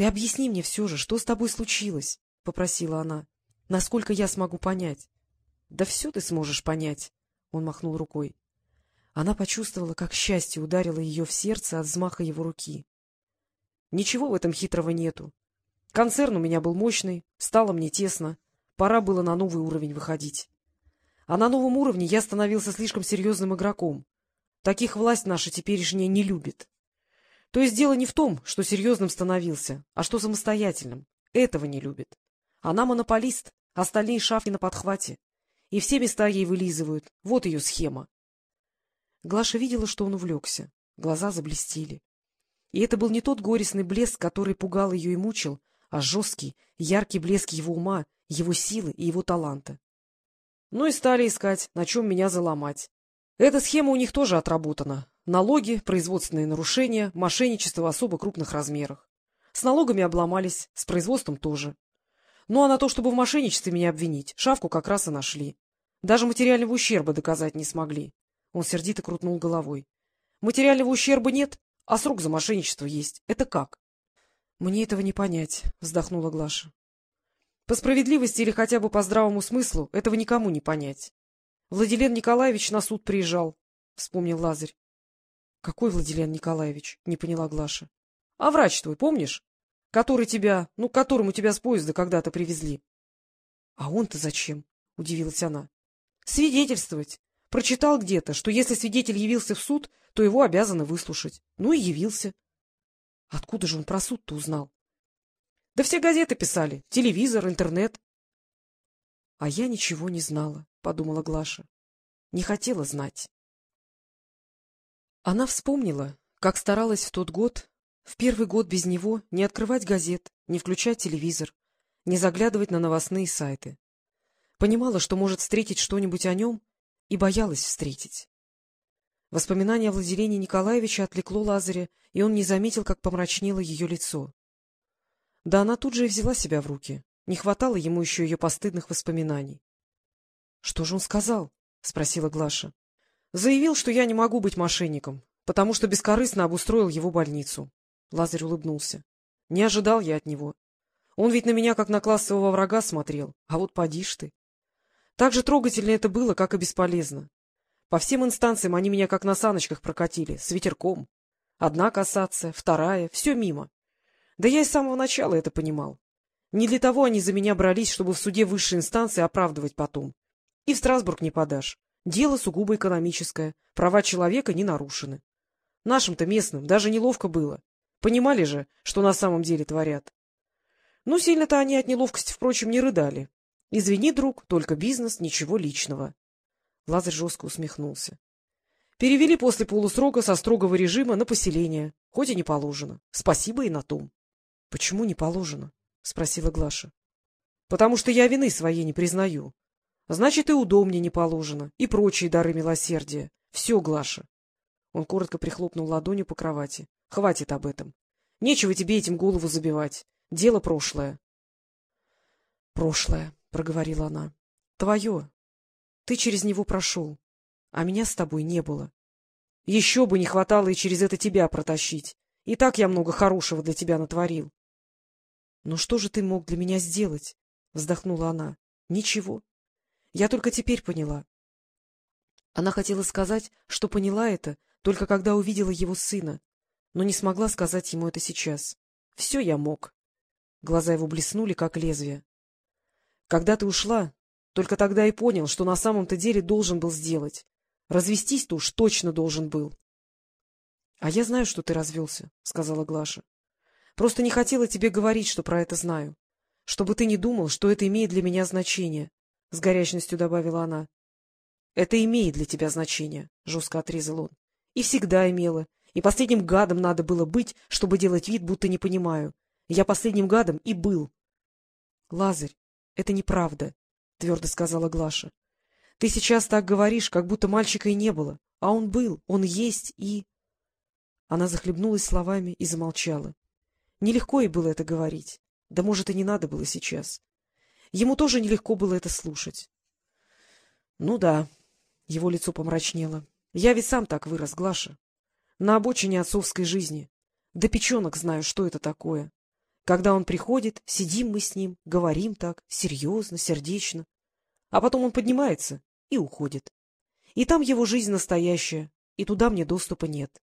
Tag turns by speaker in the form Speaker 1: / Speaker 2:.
Speaker 1: Ты объясни мне все же, что с тобой случилось, — попросила она. — Насколько я смогу понять? — Да все ты сможешь понять, — он махнул рукой. Она почувствовала, как счастье ударило ее в сердце от взмаха его руки. — Ничего в этом хитрого нету. Концерн у меня был мощный, стало мне тесно, пора было на новый уровень выходить. А на новом уровне я становился слишком серьезным игроком. Таких власть наша теперешняя не любит. То есть дело не в том, что серьезным становился, а что самостоятельным. Этого не любит. Она монополист, остальные шафки на подхвате. И все места ей вылизывают. Вот ее схема. Глаша видела, что он увлекся. Глаза заблестели. И это был не тот горестный блеск, который пугал ее и мучил, а жесткий, яркий блеск его ума, его силы и его таланта. Ну и стали искать, на чем меня заломать. Эта схема у них тоже отработана. Налоги, производственные нарушения, мошенничество в особо крупных размерах. С налогами обломались, с производством тоже. Ну а на то, чтобы в мошенничестве меня обвинить, шавку как раз и нашли. Даже материального ущерба доказать не смогли. Он сердито крутнул головой. Материального ущерба нет, а срок за мошенничество есть. Это как? — Мне этого не понять, — вздохнула Глаша. По справедливости или хотя бы по здравому смыслу этого никому не понять. Владилен Николаевич на суд приезжал, — вспомнил Лазарь. — Какой Владилен Николаевич? — не поняла Глаша. — А врач твой, помнишь? Который тебя, ну, которому тебя с поезда когда-то привезли. — А он-то зачем? — удивилась она. — Свидетельствовать. Прочитал где-то, что если свидетель явился в суд, то его обязаны выслушать. Ну и явился. Откуда же он про суд-то узнал? Да все газеты писали, телевизор, интернет. — А я ничего не знала, — подумала Глаша. Не хотела знать. Она вспомнила, как старалась в тот год, в первый год без него, не открывать газет, не включать телевизор, не заглядывать на новостные сайты. Понимала, что может встретить что-нибудь о нем, и боялась встретить. Воспоминание о Владилене Николаевиче отвлекло Лазаря, и он не заметил, как помрачнело ее лицо. Да она тут же и взяла себя в руки. Не хватало ему еще ее постыдных воспоминаний. — Что же он сказал? — спросила Глаша. — Заявил, что я не могу быть мошенником, потому что бескорыстно обустроил его больницу. Лазарь улыбнулся. — Не ожидал я от него. Он ведь на меня как на классового врага смотрел, а вот поди ты. Так же трогательно это было, как и бесполезно. По всем инстанциям они меня как на саночках прокатили, с ветерком. Одна касация, вторая, все мимо. Да я и с самого начала это понимал. Не для того они за меня брались, чтобы в суде высшей инстанции оправдывать потом. И в Страсбург не подашь. Дело сугубо экономическое, права человека не нарушены. Нашим-то местным даже неловко было. Понимали же, что на самом деле творят. Ну, сильно-то они от неловкости, впрочем, не рыдали. Извини, друг, только бизнес, ничего личного. Лазарь жестко усмехнулся. Перевели после полусрока со строгого режима на поселение, хоть и не положено. Спасибо и на том. — Почему не положено? — спросила Глаша. — Потому что я вины своей не признаю. Значит, и удом мне не положено, и прочие дары милосердия. Все, Глаша. Он коротко прихлопнул ладонью по кровати. — Хватит об этом. Нечего тебе этим голову забивать. Дело прошлое. — Прошлое, — проговорила она. — Твое. Ты через него прошел, а меня с тобой не было. Еще бы не хватало и через это тебя протащить. И так я много хорошего для тебя натворил. — Но что же ты мог для меня сделать? — вздохнула она. — Ничего. Я только теперь поняла. Она хотела сказать, что поняла это, только когда увидела его сына, но не смогла сказать ему это сейчас. Все я мог. Глаза его блеснули, как лезвие. Когда ты ушла, только тогда и понял, что на самом-то деле должен был сделать. Развестись-то уж точно должен был. — А я знаю, что ты развелся, — сказала Глаша. Просто не хотела тебе говорить, что про это знаю. Чтобы ты не думал, что это имеет для меня значение, — с горячностью добавила она. — Это имеет для тебя значение, — жестко отрезал он. — И всегда имело. И последним гадом надо было быть, чтобы делать вид, будто не понимаю. Я последним гадом и был. — Лазарь, это неправда, — твердо сказала Глаша. — Ты сейчас так говоришь, как будто мальчика и не было. А он был, он есть и... Она захлебнулась словами и замолчала. Нелегко ей было это говорить. Да, может, и не надо было сейчас. Ему тоже нелегко было это слушать. — Ну да, — его лицо помрачнело. — Я ведь сам так вырос, Глаша. На обочине отцовской жизни. Да печенок знаю, что это такое. Когда он приходит, сидим мы с ним, говорим так, серьезно, сердечно. А потом он поднимается и уходит. И там его жизнь настоящая, и туда мне доступа нет.